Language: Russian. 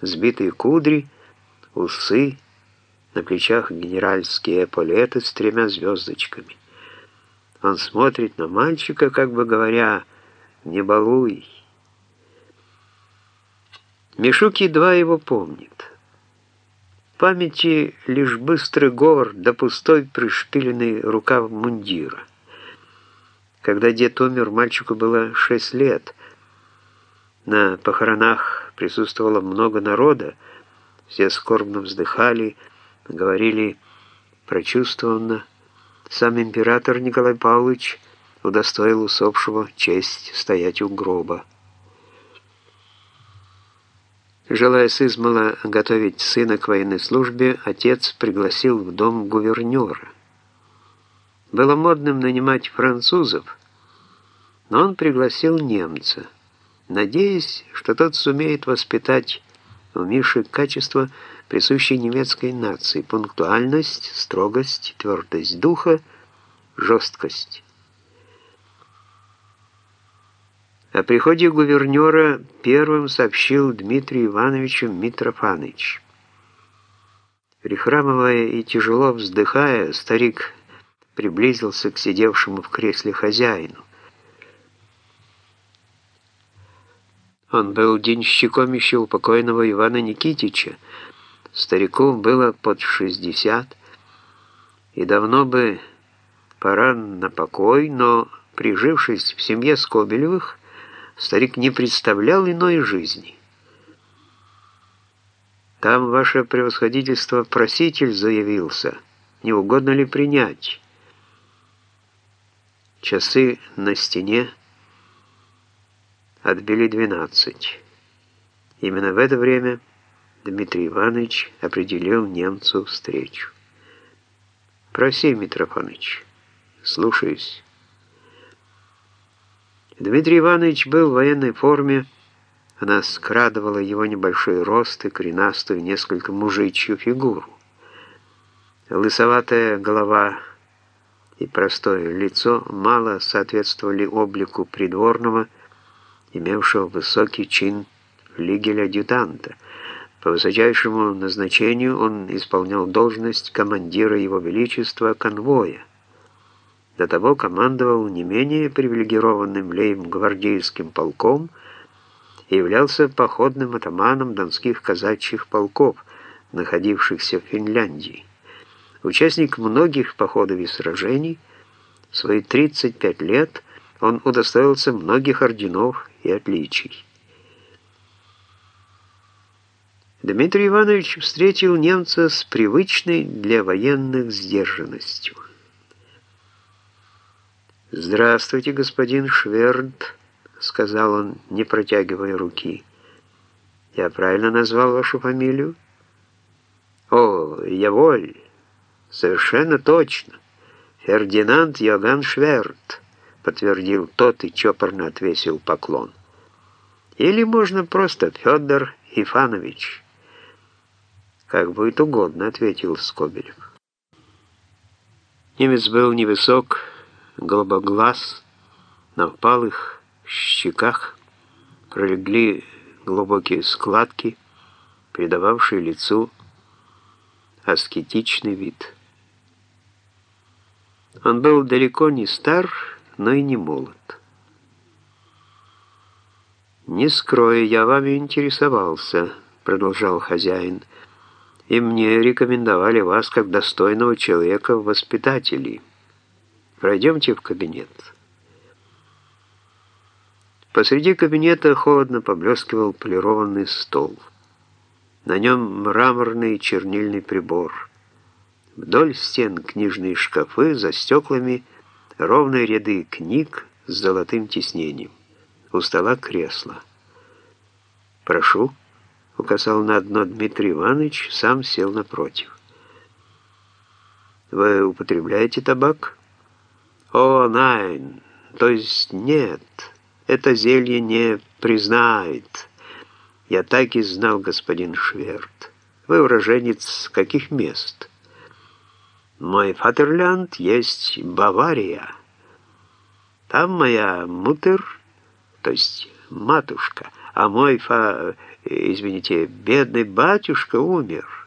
сбитые кудри, усы, на плечах генеральские эполеты с тремя звездочками. Он смотрит на мальчика, как бы говоря, «Не балуй». Мишук едва его помнит. В памяти лишь быстрый говор да пустой пришпиленный рукав мундира. Когда дед умер, мальчику было шесть лет. На похоронах присутствовало много народа, все скорбно вздыхали, говорили прочувствованно. Сам император Николай Павлович удостоил усопшего честь стоять у гроба. Желая с измала готовить сына к военной службе, отец пригласил в дом гувернера. Было модным нанимать французов, но он пригласил немца, надеясь, что тот сумеет воспитать у Миши качества, присущие немецкой нации, пунктуальность, строгость, твердость духа, жесткость. О приходе гувернера первым сообщил Дмитрий Иванович Митрофанович. Прихрамывая и тяжело вздыхая, старик приблизился к сидевшему в кресле хозяину. Он был денщиком еще у покойного Ивана Никитича. Старику было под 60, и давно бы пора на покой, но, прижившись в семье Скобелевых, Старик не представлял иной жизни. Там ваше превосходительство проситель заявился. Не угодно ли принять? Часы на стене отбили двенадцать. Именно в это время Дмитрий Иванович определил немцу встречу. «Проси, Митрофанович, слушаюсь». Дмитрий Иванович был в военной форме. Она скрадывала его небольшой рост и коренастую, несколько мужичью фигуру. Лысоватая голова и простое лицо мало соответствовали облику придворного, имевшего высокий чин флигеля-адъютанта. По высочайшему назначению он исполнял должность командира Его Величества конвоя. До того командовал не менее привилегированным лейб-гвардейским полком и являлся походным атаманом донских казачьих полков, находившихся в Финляндии. Участник многих походов и сражений, в свои 35 лет он удостоился многих орденов и отличий. Дмитрий Иванович встретил немца с привычной для военных сдержанностью. «Здравствуйте, господин Шверд», — сказал он, не протягивая руки. «Я правильно назвал вашу фамилию?» «О, Яволь, совершенно точно. Фердинанд Йоган Шверд», — подтвердил тот и чопорно отвесил поклон. «Или можно просто Федор Ифанович». «Как будет угодно», — ответил Скобелев. Немец был невысок, голубоглаз, на впалых щеках пролегли глубокие складки, придававшие лицу аскетичный вид. Он был далеко не стар, но и не молод. «Не скрою, я вами интересовался», — продолжал хозяин, «и мне рекомендовали вас как достойного человека в воспитателей». Пройдемте в кабинет. Посреди кабинета холодно поблескивал полированный стол. На нем мраморный чернильный прибор. Вдоль стен книжные шкафы, за стеклами ровные ряды книг с золотым тиснением. У стола кресло. «Прошу», — указал на одно Дмитрий Иванович, сам сел напротив. «Вы употребляете табак?» «О, найн, то есть нет, это зелье не признает. Я так и знал, господин Шверт. Вы уроженец каких мест?» «Мой фатерлянд есть Бавария. Там моя мутер, то есть матушка, а мой фа Извините, бедный батюшка умер.